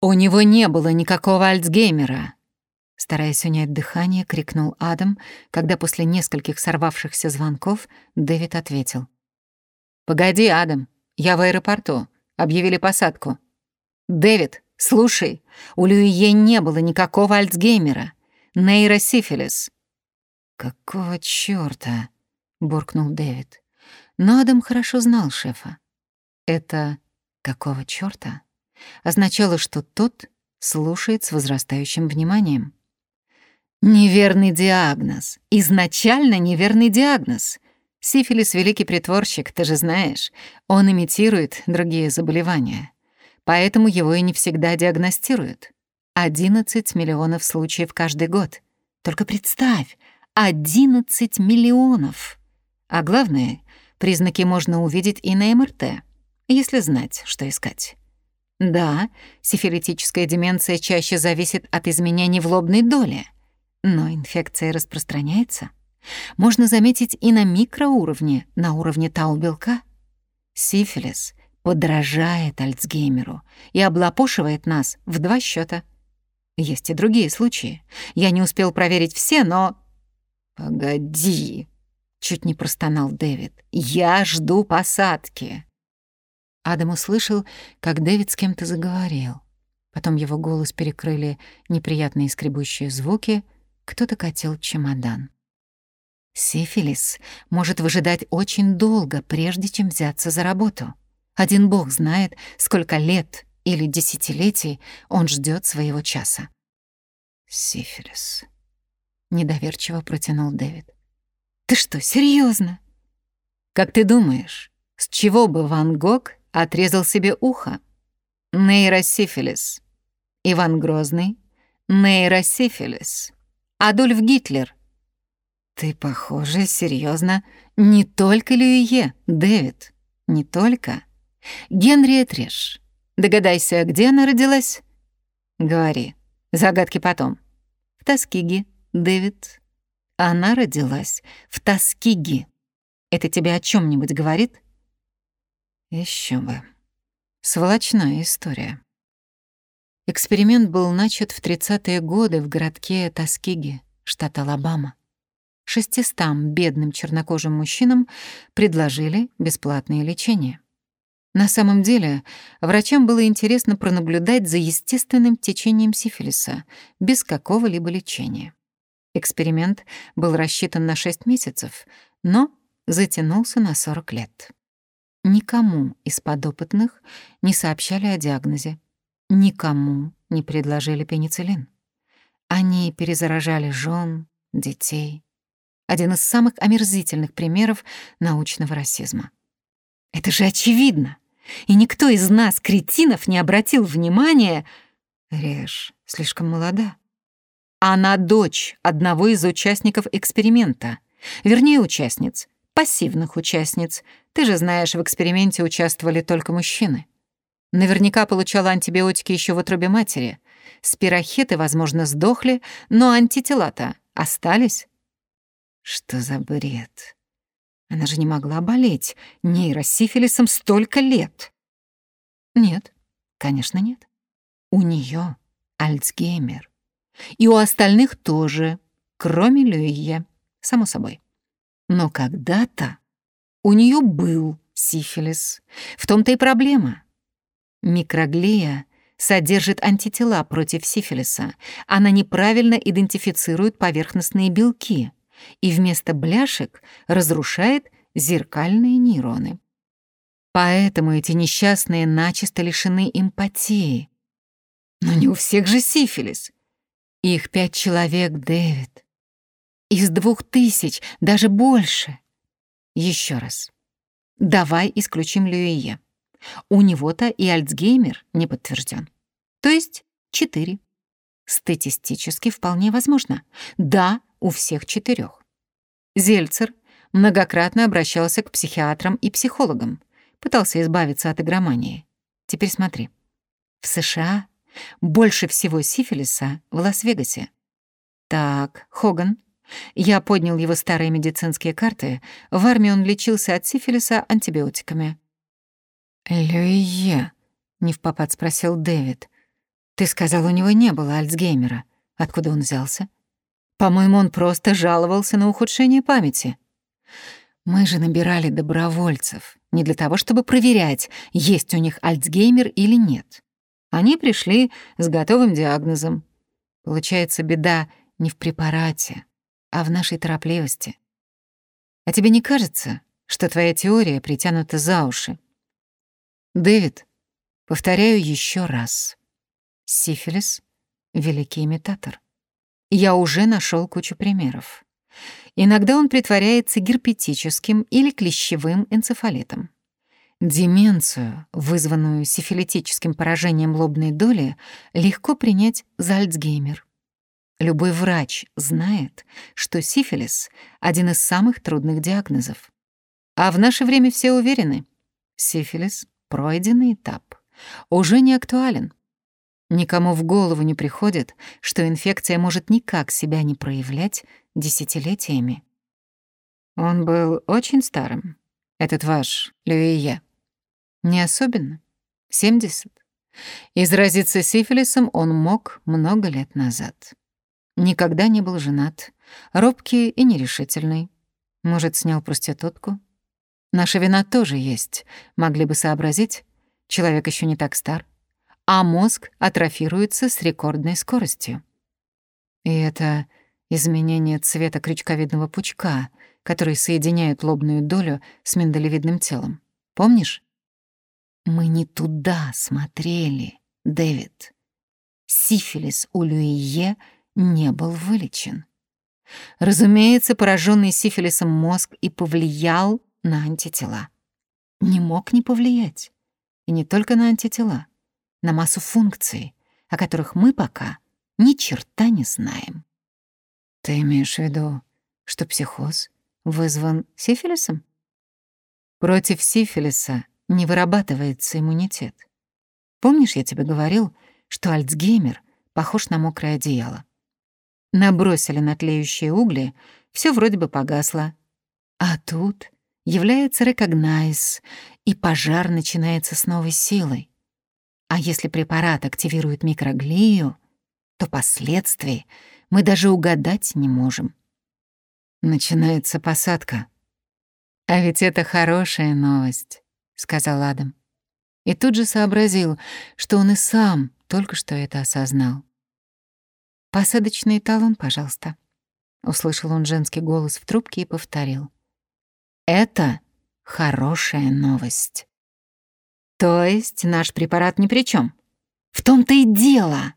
У него не было никакого Альцгеймера. Стараясь унять дыхание, крикнул Адам, когда после нескольких сорвавшихся звонков Дэвид ответил. «Погоди, Адам, я в аэропорту. Объявили посадку». «Дэвид, слушай, у Люие не было никакого Альцгеймера. Нейросифилис». «Какого чёрта?» — буркнул Дэвид. Но Адам хорошо знал шефа. Это «какого чёрта?» Означало, что тот слушает с возрастающим вниманием. Неверный диагноз. Изначально неверный диагноз. Сифилис — великий притворщик, ты же знаешь. Он имитирует другие заболевания. Поэтому его и не всегда диагностируют. 11 миллионов случаев каждый год. Только представь, 11 миллионов! А главное, признаки можно увидеть и на МРТ, если знать, что искать. Да, сифилитическая деменция чаще зависит от изменений в лобной доле, но инфекция распространяется. Можно заметить и на микроуровне, на уровне тау-белка. Сифилис подражает Альцгеймеру и облапошивает нас в два счета. Есть и другие случаи. Я не успел проверить все, но... «Погоди», — чуть не простонал Дэвид. «Я жду посадки». Адам услышал, как Дэвид с кем-то заговорил. Потом его голос перекрыли неприятные скребущие звуки. Кто-то катил чемодан. Сифилис может выжидать очень долго, прежде чем взяться за работу. Один бог знает, сколько лет или десятилетий он ждет своего часа. «Сифилис», — недоверчиво протянул Дэвид. «Ты что, серьезно? «Как ты думаешь, с чего бы Ван Гог отрезал себе ухо. Нейросифилис. Иван Грозный. Нейросифилис. Адольф Гитлер. Ты, похоже, серьезно, не только Люие, Дэвид. Не только. Генриет Реш. Догадайся, где она родилась? Говори. Загадки потом. В Тоскиге, Дэвид. Она родилась в Тоскиге. Это тебе о чем нибудь говорит? Еще бы. Сволочная история. Эксперимент был начат в 30-е годы в городке Тоскиги, штат Алабама. Шестистам бедным чернокожим мужчинам предложили бесплатное лечение. На самом деле, врачам было интересно пронаблюдать за естественным течением сифилиса без какого-либо лечения. Эксперимент был рассчитан на 6 месяцев, но затянулся на 40 лет. Никому из подопытных не сообщали о диагнозе. Никому не предложили пенициллин. Они перезаражали жен, детей. Один из самых омерзительных примеров научного расизма. Это же очевидно. И никто из нас, кретинов, не обратил внимания... Режь слишком молода. Она дочь одного из участников эксперимента. Вернее, участниц пассивных участниц. Ты же знаешь, в эксперименте участвовали только мужчины. Наверняка получала антибиотики еще в утробе матери. Спирохеты, возможно, сдохли, но антитела-то остались. Что за бред? Она же не могла болеть нейросифилисом столько лет. Нет, конечно, нет. У нее Альцгеймер. И у остальных тоже, кроме Люие, само собой. Но когда-то у нее был сифилис. В том-то и проблема. Микроглия содержит антитела против сифилиса. Она неправильно идентифицирует поверхностные белки и вместо бляшек разрушает зеркальные нейроны. Поэтому эти несчастные начисто лишены эмпатии. Но не у всех же сифилис. Их пять человек, Дэвид. Из двух тысяч, даже больше. Еще раз. Давай исключим Люие. У него-то и Альцгеймер не подтвержден. То есть четыре. Статистически вполне возможно. Да, у всех четырех. Зельцер многократно обращался к психиатрам и психологам, пытался избавиться от игромании. Теперь смотри. В США больше всего сифилиса в Лас-Вегасе. Так, Хоган, я поднял его старые медицинские карты. В армии он лечился от сифилиса антибиотиками. «Люие», — невпопад спросил Дэвид, Ты сказал, у него не было Альцгеймера. Откуда он взялся? По-моему, он просто жаловался на ухудшение памяти. Мы же набирали добровольцев не для того, чтобы проверять, есть у них Альцгеймер или нет. Они пришли с готовым диагнозом. Получается, беда не в препарате, а в нашей торопливости. А тебе не кажется, что твоя теория притянута за уши? Дэвид, повторяю еще раз. Сифилис — великий имитатор. Я уже нашел кучу примеров. Иногда он притворяется герпетическим или клещевым энцефалитом. Деменцию, вызванную сифилитическим поражением лобной доли, легко принять за Альцгеймер. Любой врач знает, что сифилис — один из самых трудных диагнозов. А в наше время все уверены — сифилис — пройденный этап, уже не актуален. Никому в голову не приходит, что инфекция может никак себя не проявлять десятилетиями. Он был очень старым, этот ваш Люие. Не особенно. 70. И заразиться сифилисом он мог много лет назад. Никогда не был женат, робкий и нерешительный. Может, снял проститутку? Наша вина тоже есть. Могли бы сообразить. Человек еще не так стар а мозг атрофируется с рекордной скоростью. И это изменение цвета крючковидного пучка, который соединяет лобную долю с миндалевидным телом. Помнишь? Мы не туда смотрели, Дэвид. Сифилис у Люие не был вылечен. Разумеется, пораженный сифилисом мозг и повлиял на антитела. Не мог не повлиять. И не только на антитела на массу функций, о которых мы пока ни черта не знаем. Ты имеешь в виду, что психоз вызван сифилисом? Против сифилиса не вырабатывается иммунитет. Помнишь, я тебе говорил, что Альцгеймер похож на мокрое одеяло? Набросили на тлеющие угли, все вроде бы погасло. А тут является рекогнайз, и пожар начинается с новой силой. А если препарат активирует микроглию, то последствий мы даже угадать не можем. Начинается посадка. А ведь это хорошая новость, сказал Адам. И тут же сообразил, что он и сам только что это осознал. «Посадочный талон, пожалуйста», — услышал он женский голос в трубке и повторил. «Это хорошая новость». То есть наш препарат ни при чем. В том-то и дело.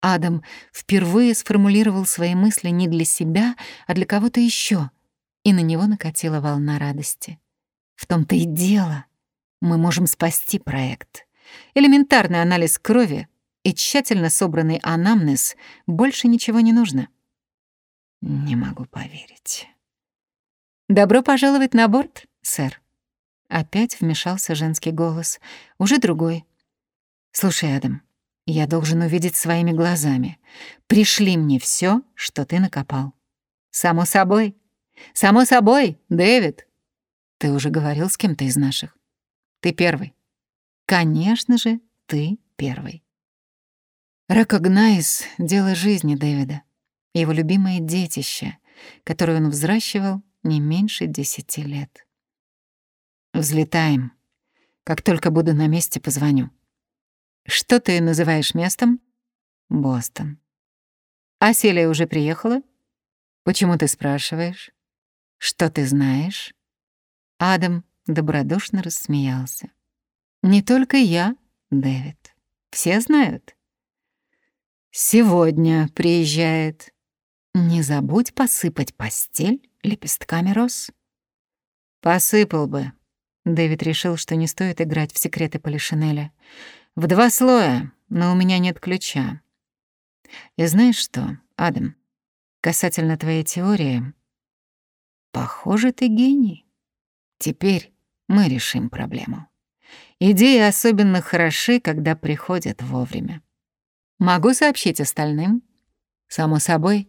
Адам впервые сформулировал свои мысли не для себя, а для кого-то еще, и на него накатила волна радости. В том-то и дело. Мы можем спасти проект. Элементарный анализ крови и тщательно собранный анамнез больше ничего не нужно. Не могу поверить. Добро пожаловать на борт, сэр. Опять вмешался женский голос, уже другой. «Слушай, Адам, я должен увидеть своими глазами. Пришли мне все, что ты накопал». «Само собой. Само собой, Дэвид». «Ты уже говорил с кем-то из наших?» «Ты первый». «Конечно же, ты первый». Рекогнайз — дело жизни Дэвида, его любимое детище, которое он взращивал не меньше десяти лет. Взлетаем. Как только буду на месте, позвоню. Что ты называешь местом? Бостон. А уже приехала? Почему ты спрашиваешь? Что ты знаешь? Адам добродушно рассмеялся. Не только я, Дэвид. Все знают. Сегодня приезжает. Не забудь посыпать постель лепестками роз. Посыпал бы, Дэвид решил, что не стоит играть в секреты Полишинеля. «В два слоя, но у меня нет ключа. И знаешь что, Адам, касательно твоей теории, похоже, ты гений. Теперь мы решим проблему. Идеи особенно хороши, когда приходят вовремя. Могу сообщить остальным? Само собой.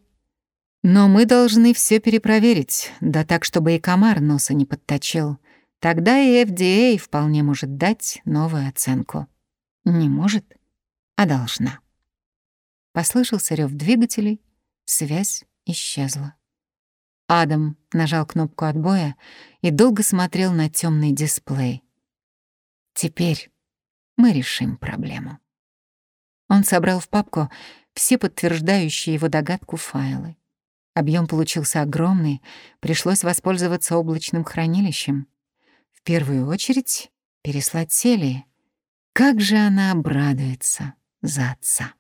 Но мы должны все перепроверить, да так, чтобы и комар носа не подточил. Тогда и FDA вполне может дать новую оценку. Не может, а должна. Послышался рев двигателей, связь исчезла. Адам нажал кнопку отбоя и долго смотрел на темный дисплей. Теперь мы решим проблему. Он собрал в папку все подтверждающие его догадку файлы. Объем получился огромный, пришлось воспользоваться облачным хранилищем. В первую очередь переслать Селии. Как же она обрадуется за отца.